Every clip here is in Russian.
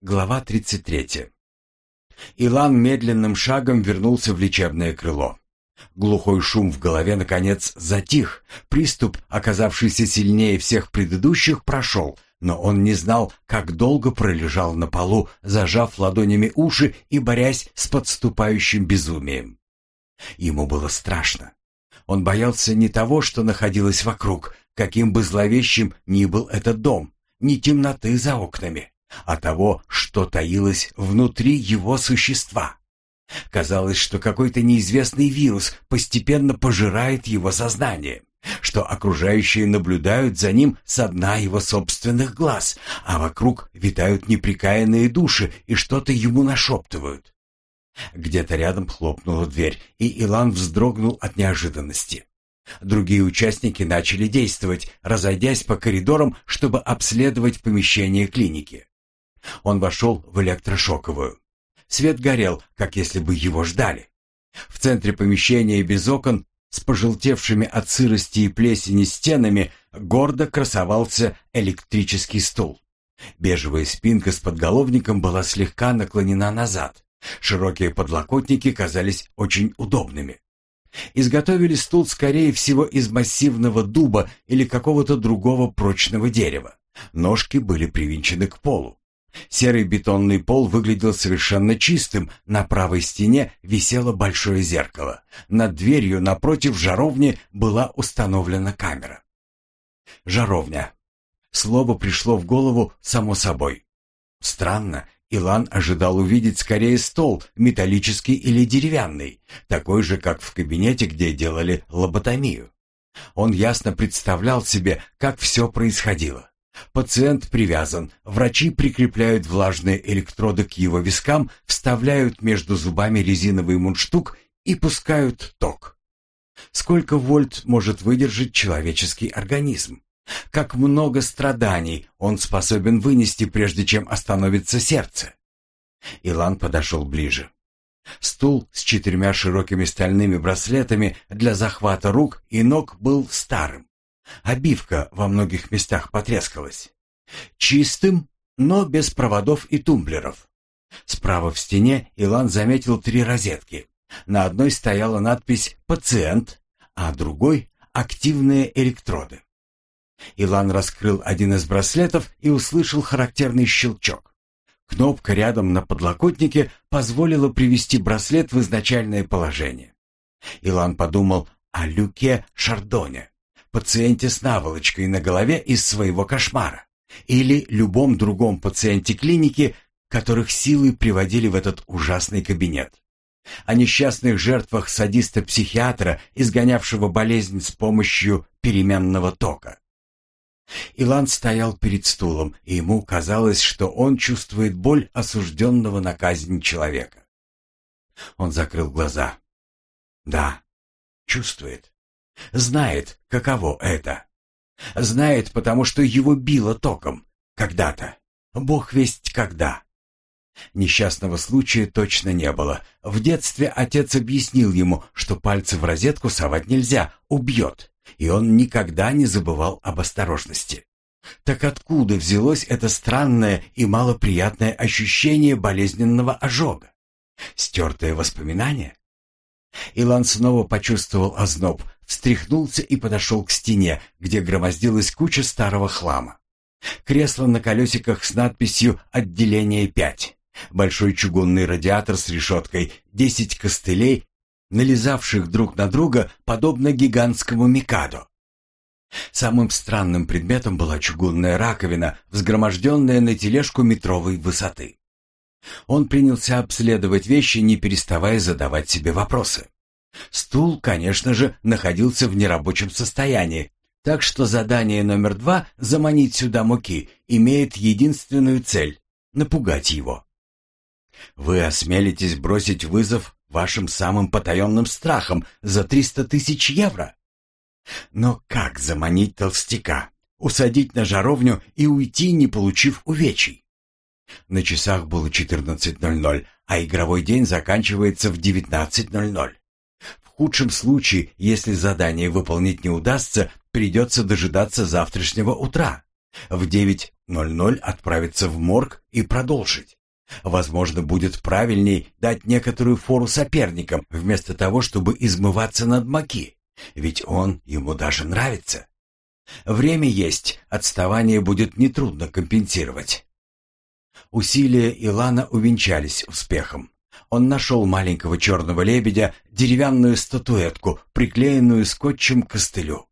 Глава 33. Илан медленным шагом вернулся в лечебное крыло. Глухой шум в голове, наконец, затих. Приступ, оказавшийся сильнее всех предыдущих, прошел, но он не знал, как долго пролежал на полу, зажав ладонями уши и борясь с подступающим безумием. Ему было страшно. Он боялся не того, что находилось вокруг, каким бы зловещим ни был этот дом, ни темноты за окнами а того, что таилось внутри его существа. Казалось, что какой-то неизвестный вирус постепенно пожирает его сознание, что окружающие наблюдают за ним со дна его собственных глаз, а вокруг витают неприкаянные души и что-то ему нашептывают. Где-то рядом хлопнула дверь, и Илан вздрогнул от неожиданности. Другие участники начали действовать, разойдясь по коридорам, чтобы обследовать помещение клиники. Он вошел в электрошоковую. Свет горел, как если бы его ждали. В центре помещения без окон, с пожелтевшими от сырости и плесени стенами, гордо красовался электрический стул. Бежевая спинка с подголовником была слегка наклонена назад. Широкие подлокотники казались очень удобными. Изготовили стул, скорее всего, из массивного дуба или какого-то другого прочного дерева. Ножки были привинчены к полу. Серый бетонный пол выглядел совершенно чистым, на правой стене висело большое зеркало. Над дверью напротив жаровни была установлена камера. Жаровня. Слово пришло в голову само собой. Странно, Илан ожидал увидеть скорее стол, металлический или деревянный, такой же, как в кабинете, где делали лоботомию. Он ясно представлял себе, как все происходило. Пациент привязан, врачи прикрепляют влажные электроды к его вискам, вставляют между зубами резиновый мундштук и пускают ток. Сколько вольт может выдержать человеческий организм? Как много страданий он способен вынести, прежде чем остановится сердце? Илан подошел ближе. Стул с четырьмя широкими стальными браслетами для захвата рук и ног был старым. Обивка во многих местах потрескалась. Чистым, но без проводов и тумблеров. Справа в стене Илан заметил три розетки. На одной стояла надпись «Пациент», а другой «Активные электроды». Илан раскрыл один из браслетов и услышал характерный щелчок. Кнопка рядом на подлокотнике позволила привести браслет в изначальное положение. Илан подумал о Люке Шардоне пациенте с наволочкой на голове из своего кошмара или любом другом пациенте клиники, которых силой приводили в этот ужасный кабинет. О несчастных жертвах садиста-психиатра, изгонявшего болезнь с помощью переменного тока. Илан стоял перед стулом, и ему казалось, что он чувствует боль осужденного на казнь человека. Он закрыл глаза. Да, чувствует. Знает, каково это. Знает, потому что его било током. Когда-то. Бог весть когда. Несчастного случая точно не было. В детстве отец объяснил ему, что пальцы в розетку совать нельзя, убьет. И он никогда не забывал об осторожности. Так откуда взялось это странное и малоприятное ощущение болезненного ожога? Стертое воспоминание? Илан снова почувствовал озноб, встряхнулся и подошел к стене, где громоздилась куча старого хлама. Кресло на колесиках с надписью «Отделение 5», большой чугунный радиатор с решеткой, десять костылей, налезавших друг на друга, подобно гигантскому микадо. Самым странным предметом была чугунная раковина, взгроможденная на тележку метровой высоты. Он принялся обследовать вещи, не переставая задавать себе вопросы. Стул, конечно же, находился в нерабочем состоянии, так что задание номер два — заманить сюда муки — имеет единственную цель — напугать его. Вы осмелитесь бросить вызов вашим самым потаенным страхам за триста тысяч евро? Но как заманить толстяка, усадить на жаровню и уйти, не получив увечий? На часах было 14.00, а игровой день заканчивается в 19.00 худшем случае, если задание выполнить не удастся, придется дожидаться завтрашнего утра. В 9.00 отправиться в морг и продолжить. Возможно, будет правильней дать некоторую фору соперникам, вместо того, чтобы измываться над Маки. Ведь он ему даже нравится. Время есть, отставание будет нетрудно компенсировать. Усилия Илана увенчались успехом. Он нашел маленького черного лебедя, деревянную статуэтку, приклеенную скотчем к костылю.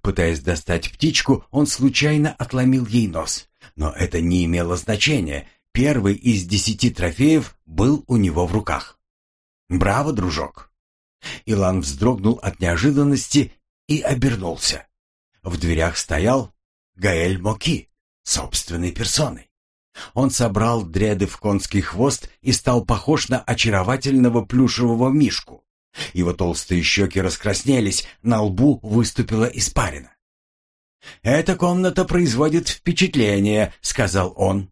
Пытаясь достать птичку, он случайно отломил ей нос. Но это не имело значения. Первый из десяти трофеев был у него в руках. «Браво, дружок!» Илан вздрогнул от неожиданности и обернулся. В дверях стоял Гаэль Моки, собственной персоной. Он собрал дреды в конский хвост и стал похож на очаровательного плюшевого мишку. Его толстые щеки раскраснелись, на лбу выступила испарина. «Эта комната производит впечатление», — сказал он.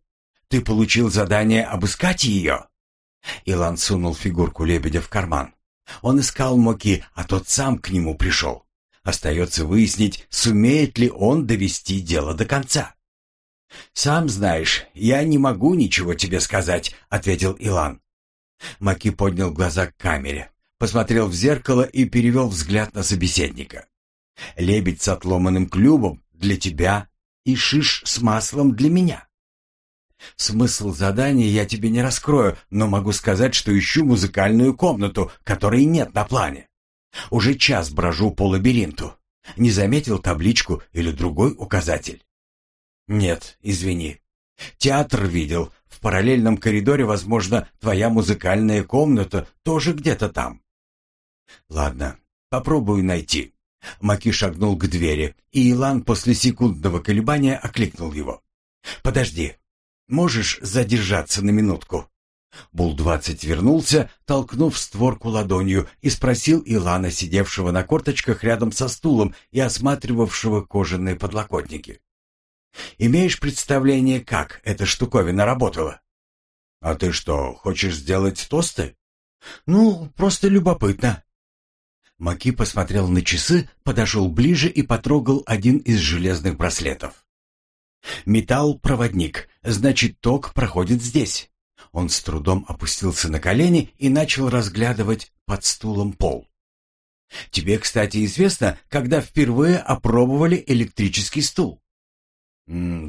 «Ты получил задание обыскать ее?» Илан сунул фигурку лебедя в карман. Он искал Моки, а тот сам к нему пришел. Остается выяснить, сумеет ли он довести дело до конца. «Сам знаешь, я не могу ничего тебе сказать», — ответил Илан. Маки поднял глаза к камере, посмотрел в зеркало и перевел взгляд на собеседника. «Лебедь с отломанным клювом для тебя и шиш с маслом для меня». Смысл задания я тебе не раскрою, но могу сказать, что ищу музыкальную комнату, которой нет на плане. Уже час брожу по лабиринту. Не заметил табличку или другой указатель. «Нет, извини. Театр видел. В параллельном коридоре, возможно, твоя музыкальная комната тоже где-то там». «Ладно, попробую найти». Маки шагнул к двери, и Илан после секундного колебания окликнул его. «Подожди. Можешь задержаться на минутку?» Бул-20 вернулся, толкнув створку ладонью, и спросил Илана, сидевшего на корточках рядом со стулом и осматривавшего кожаные подлокотники. Имеешь представление, как эта штуковина работала? А ты что, хочешь сделать тосты? Ну, просто любопытно. Маки посмотрел на часы, подошел ближе и потрогал один из железных браслетов. Металл-проводник, значит, ток проходит здесь. Он с трудом опустился на колени и начал разглядывать под стулом пол. Тебе, кстати, известно, когда впервые опробовали электрический стул?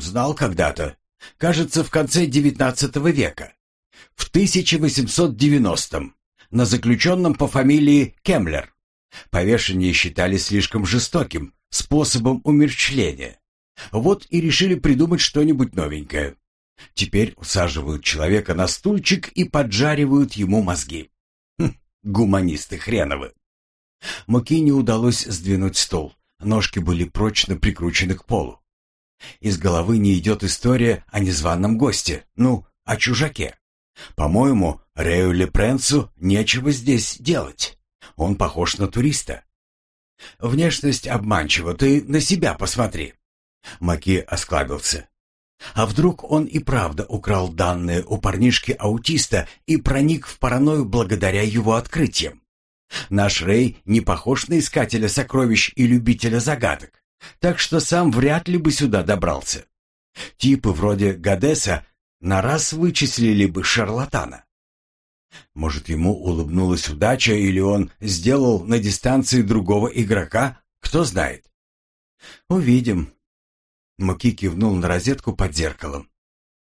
Знал когда-то. Кажется, в конце XIX века. В 1890-м. На заключенном по фамилии Кемлер. Повешение считали слишком жестоким, способом умерщвления. Вот и решили придумать что-нибудь новенькое. Теперь усаживают человека на стульчик и поджаривают ему мозги. Хм, гуманисты хреновы. Муки не удалось сдвинуть стол. Ножки были прочно прикручены к полу. Из головы не идет история о незваном госте, ну, о чужаке. По-моему, Рею Лепренцу нечего здесь делать. Он похож на туриста. Внешность обманчива, ты на себя посмотри. Маки осклабился. А вдруг он и правда украл данные у парнишки-аутиста и проник в паранойю благодаря его открытиям? Наш Рэй не похож на искателя сокровищ и любителя загадок так что сам вряд ли бы сюда добрался. Типы вроде Гадеса на раз вычислили бы шарлатана. Может, ему улыбнулась удача, или он сделал на дистанции другого игрока, кто знает. Увидим. Маки кивнул на розетку под зеркалом.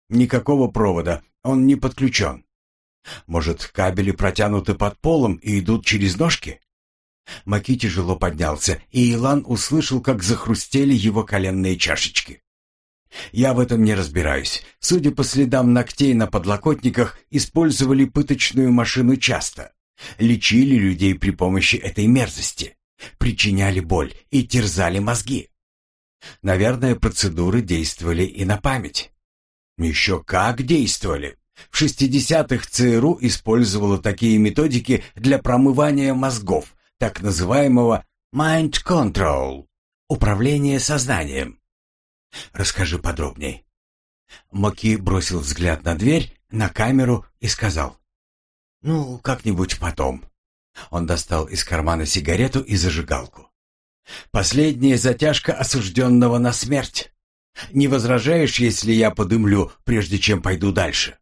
Никакого провода, он не подключен. Может, кабели протянуты под полом и идут через ножки? Маки тяжело поднялся, и Илан услышал, как захрустели его коленные чашечки. «Я в этом не разбираюсь. Судя по следам ногтей на подлокотниках, использовали пыточную машину часто. Лечили людей при помощи этой мерзости. Причиняли боль и терзали мозги. Наверное, процедуры действовали и на память. Еще как действовали. В 60-х ЦРУ использовала такие методики для промывания мозгов, так называемого mind control, управление сознанием. Расскажи подробней. Маки бросил взгляд на дверь, на камеру и сказал. «Ну, как-нибудь потом». Он достал из кармана сигарету и зажигалку. «Последняя затяжка осужденного на смерть. Не возражаешь, если я подымлю, прежде чем пойду дальше?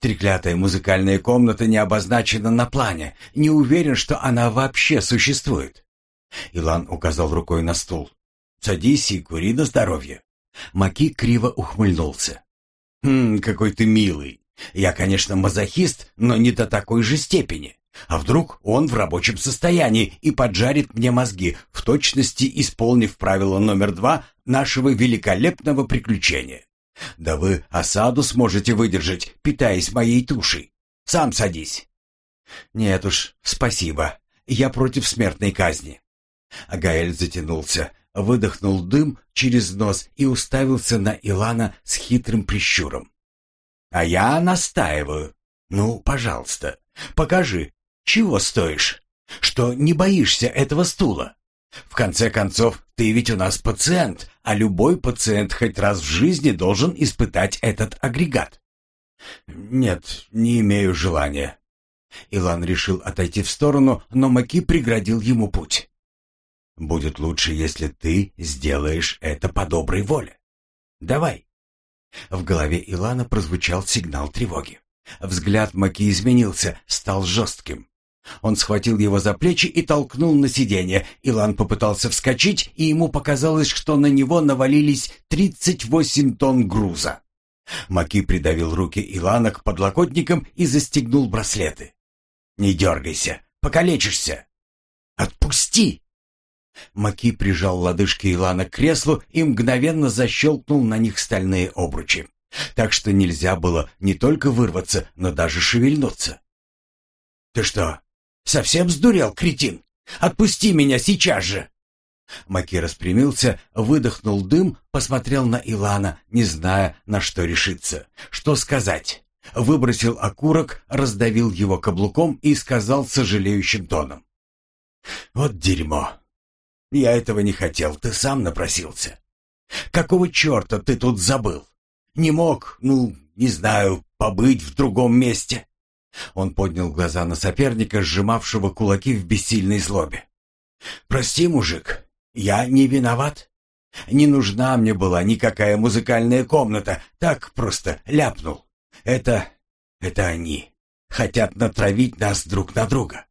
Треклятая музыкальная комната не обозначена на плане. Не уверен, что она вообще существует. Илан указал рукой на стул. «Садись и кури на здоровье». Маки криво ухмыльнулся. «Хм, какой ты милый. Я, конечно, мазохист, но не до такой же степени. А вдруг он в рабочем состоянии и поджарит мне мозги, в точности исполнив правило номер два нашего великолепного приключения? Да вы осаду сможете выдержать, питаясь моей тушей. Сам садись. Нет уж, спасибо. Я против смертной казни. Агаэль затянулся, выдохнул дым через нос и уставился на Илана с хитрым прищуром. А я настаиваю. Ну, пожалуйста, покажи, чего стоишь? Что не боишься этого стула? В конце концов, ты ведь у нас пациент, а любой пациент хоть раз в жизни должен испытать этот агрегат. Нет, не имею желания. Илан решил отойти в сторону, но Маки преградил ему путь. Будет лучше, если ты сделаешь это по доброй воле. Давай. В голове Илана прозвучал сигнал тревоги. Взгляд Маки изменился, стал жестким. Он схватил его за плечи и толкнул на сиденье. Илан попытался вскочить, и ему показалось, что на него навалились 38 тонн груза. Маки придавил руки Илана к подлокотникам и застегнул браслеты. «Не дергайся, покалечишься!» «Отпусти!» Маки прижал лодыжки Илана к креслу и мгновенно защелкнул на них стальные обручи. Так что нельзя было не только вырваться, но даже шевельнуться. «Ты что, Совсем сдурел, кретин? Отпусти меня сейчас же!» Маки распрямился, выдохнул дым, посмотрел на Илана, не зная, на что решиться. Что сказать? Выбросил окурок, раздавил его каблуком и сказал сожалеющим тоном. «Вот дерьмо! Я этого не хотел, ты сам напросился. Какого черта ты тут забыл? Не мог, ну, не знаю, побыть в другом месте?» Он поднял глаза на соперника, сжимавшего кулаки в бессильной злобе. «Прости, мужик, я не виноват. Не нужна мне была никакая музыкальная комната, так просто ляпнул. Это... это они. Хотят натравить нас друг на друга.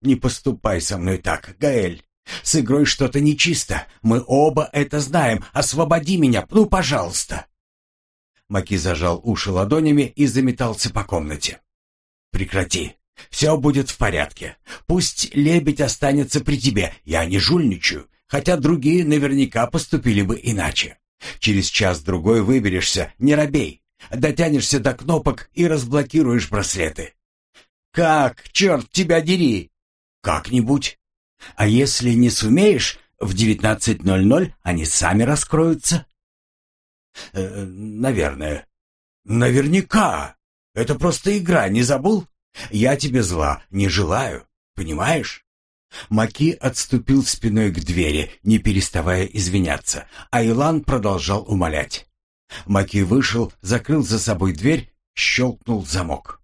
Не поступай со мной так, Гаэль. С игрой что-то нечисто. Мы оба это знаем. Освободи меня, ну, пожалуйста. Маки зажал уши ладонями и заметался по комнате. «Прекрати. Все будет в порядке. Пусть лебедь останется при тебе. Я не жульничаю, хотя другие наверняка поступили бы иначе. Через час-другой выберешься, не робей. Дотянешься до кнопок и разблокируешь браслеты». «Как? Черт тебя дери!» «Как-нибудь. А если не сумеешь, в 19.00 они сами раскроются». Э, наверное. Наверняка. Это просто игра, не забыл? Я тебе зла не желаю, понимаешь? Маки отступил спиной к двери, не переставая извиняться, а Илан продолжал умолять. Маки вышел, закрыл за собой дверь, щелкнул замок.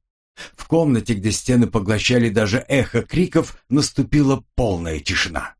В комнате, где стены поглощали даже эхо криков, наступила полная тишина.